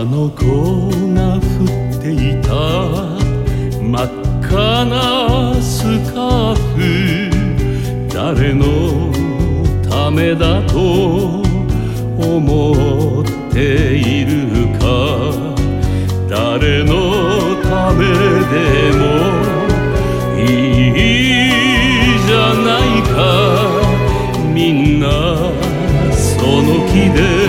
あの子が降っていた。真っ赤なスカーフ。誰のためだと思っているか。誰のためでも。いいじゃないか。みんなその気で。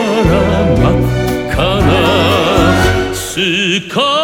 真っ赤なスカ